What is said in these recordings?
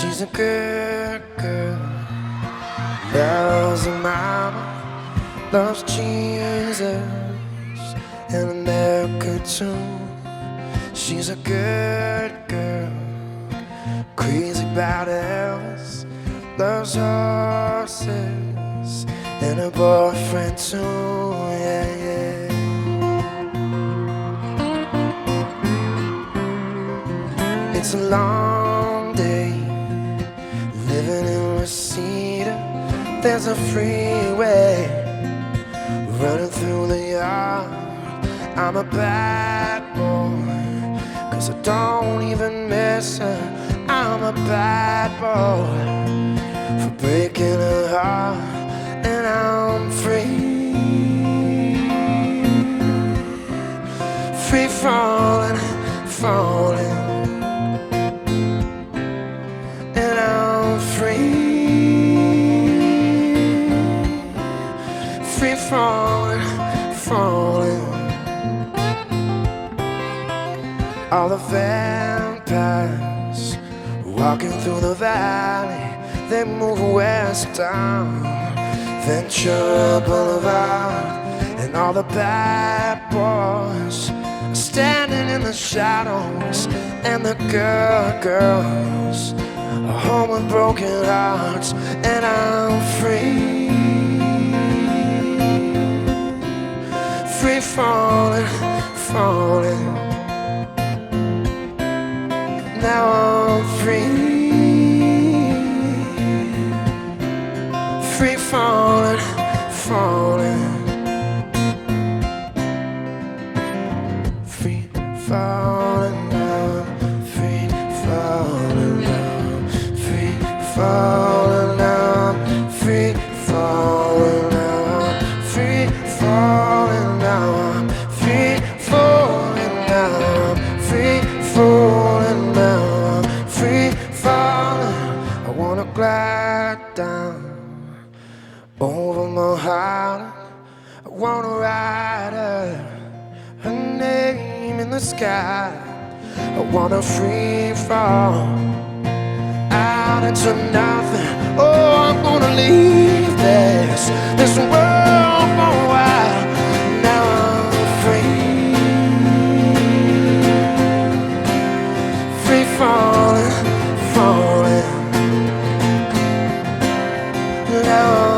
She's a good girl, loves her mama, loves Jesus. And America too. She's a good girl, crazy about Elvis, loves horses. And her boyfriend too. Yeah, yeah. It's a long day living in Reseda. There's a freeway running through the yard. I'm a bad boy, cause I don't even miss her. I'm a bad boy for breaking her heart, and I'm free. All the vampires walking through the valley, they move west down Ventura Boulevard, and all the bad boys standing in the shadows, and the girl girls are home with broken hearts, and I'm free, free falling, falling. Now I'm free, free falling, falling, free falling now, free falling now, free falling now, free falling now, free falling wanna glide down over my heart. I wanna write her, her name in the sky. I wanna free fall out into nothing. Oh, I'm gonna leave this this world Now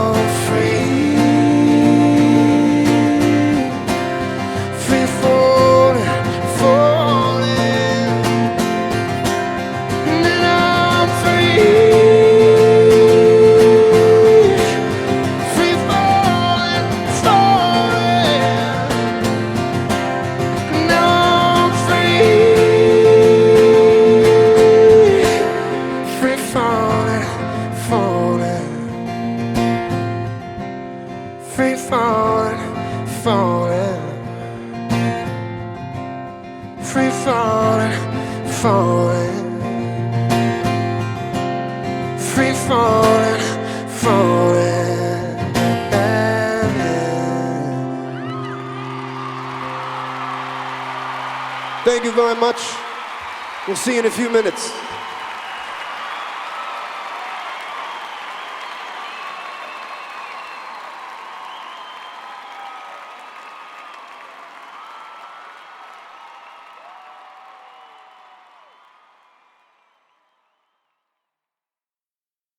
falling, falling. Free falling, falling. Free falling, falling. Thank you very much. We'll see you in a few minutes.